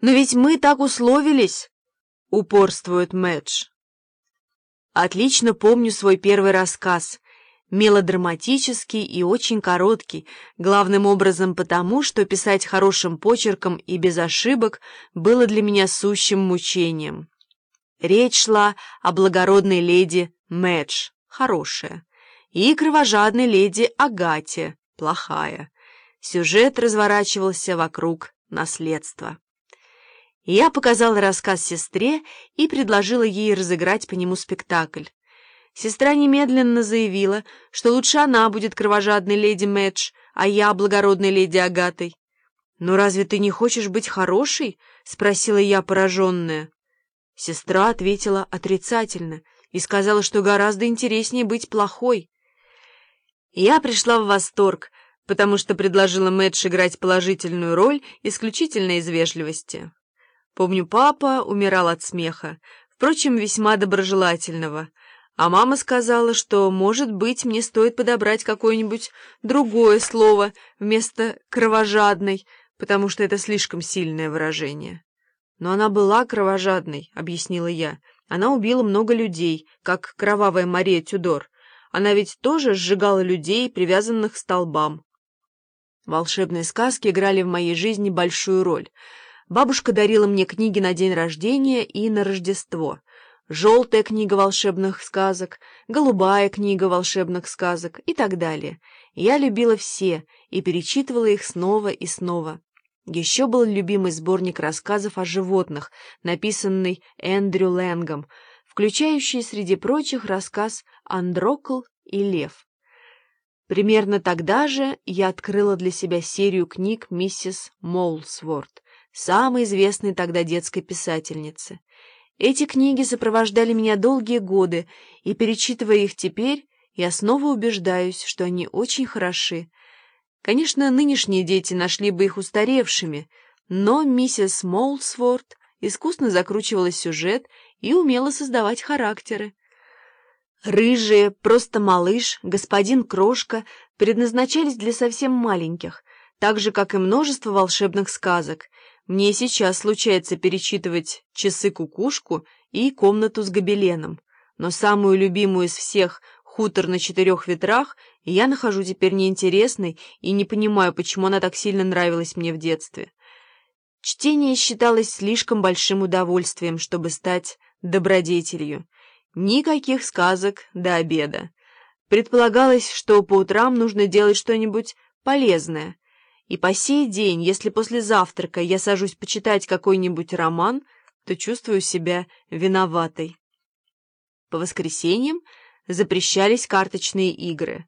«Но ведь мы так условились!» — упорствует Мэдж. Отлично помню свой первый рассказ. Мелодраматический и очень короткий, главным образом потому, что писать хорошим почерком и без ошибок было для меня сущим мучением. Речь шла о благородной леди Мэдж, хорошая, и кровожадной леди Агате, плохая. Сюжет разворачивался вокруг наследства. Я показала рассказ сестре и предложила ей разыграть по нему спектакль. Сестра немедленно заявила, что лучше она будет кровожадной леди Мэдж, а я благородной леди Агатой. «Но разве ты не хочешь быть хорошей?» — спросила я, пораженная. Сестра ответила отрицательно и сказала, что гораздо интереснее быть плохой. Я пришла в восторг, потому что предложила Мэдж играть положительную роль исключительно из вежливости. Помню, папа умирал от смеха, впрочем, весьма доброжелательного, а мама сказала, что, может быть, мне стоит подобрать какое-нибудь другое слово вместо «кровожадной», потому что это слишком сильное выражение. «Но она была кровожадной», — объяснила я. «Она убила много людей, как кровавая Мария Тюдор. Она ведь тоже сжигала людей, привязанных к столбам». Волшебные сказки играли в моей жизни большую роль — Бабушка дарила мне книги на день рождения и на Рождество. Желтая книга волшебных сказок, голубая книга волшебных сказок и так далее. Я любила все и перечитывала их снова и снова. Еще был любимый сборник рассказов о животных, написанный Эндрю Лэнгом, включающий среди прочих рассказ «Андрокл и лев». Примерно тогда же я открыла для себя серию книг миссис Молсворт, самой известной тогда детской писательницы. Эти книги сопровождали меня долгие годы, и, перечитывая их теперь, я снова убеждаюсь, что они очень хороши. Конечно, нынешние дети нашли бы их устаревшими, но миссис Молсворт искусно закручивала сюжет и умела создавать характеры. Рыжие, просто малыш, господин Крошка предназначались для совсем маленьких, так же, как и множество волшебных сказок — мне сейчас случается перечитывать «Часы-кукушку» и «Комнату с гобеленом», но самую любимую из всех «Хутор на четырех ветрах» я нахожу теперь неинтересной и не понимаю, почему она так сильно нравилась мне в детстве. Чтение считалось слишком большим удовольствием, чтобы стать добродетелью. Никаких сказок до обеда. Предполагалось, что по утрам нужно делать что-нибудь полезное — и по сей день, если после завтрака я сажусь почитать какой-нибудь роман, то чувствую себя виноватой. По воскресеньям запрещались карточные игры.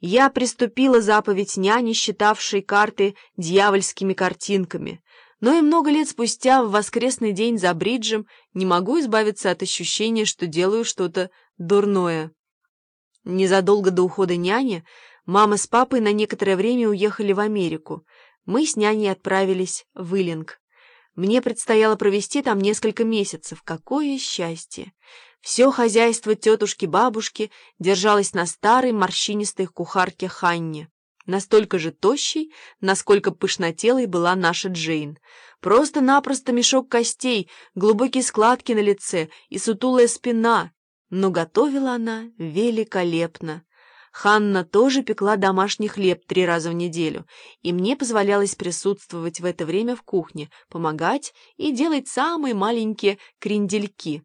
Я приступила заповедь няни, считавшей карты дьявольскими картинками, но и много лет спустя в воскресный день за бриджем не могу избавиться от ощущения, что делаю что-то дурное. Незадолго до ухода няни Мама с папой на некоторое время уехали в Америку. Мы с няней отправились в Иллинг. Мне предстояло провести там несколько месяцев. Какое счастье! Все хозяйство тетушки-бабушки держалось на старой морщинистой кухарке Ханне. Настолько же тощей, насколько пышнотелой была наша Джейн. Просто-напросто мешок костей, глубокие складки на лице и сутулая спина. Но готовила она великолепно. Ханна тоже пекла домашний хлеб три раза в неделю, и мне позволялось присутствовать в это время в кухне, помогать и делать самые маленькие крендельки.